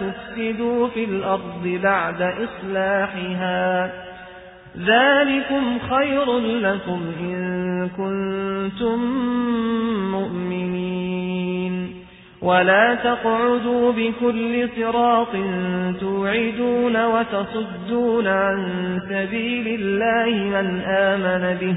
تفسدوا في الأرض بعد إصلاحها. ذلكم خير لكم إن كنتم مؤمنين. ولا تقعدوا بكل صراط توعدون وتصدون عن سبيل الله من آمن به.